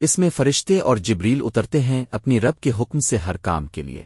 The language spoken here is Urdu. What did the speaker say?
اس میں فرشتے اور جبریل اترتے ہیں اپنی رب کے حکم سے ہر کام کے لیے۔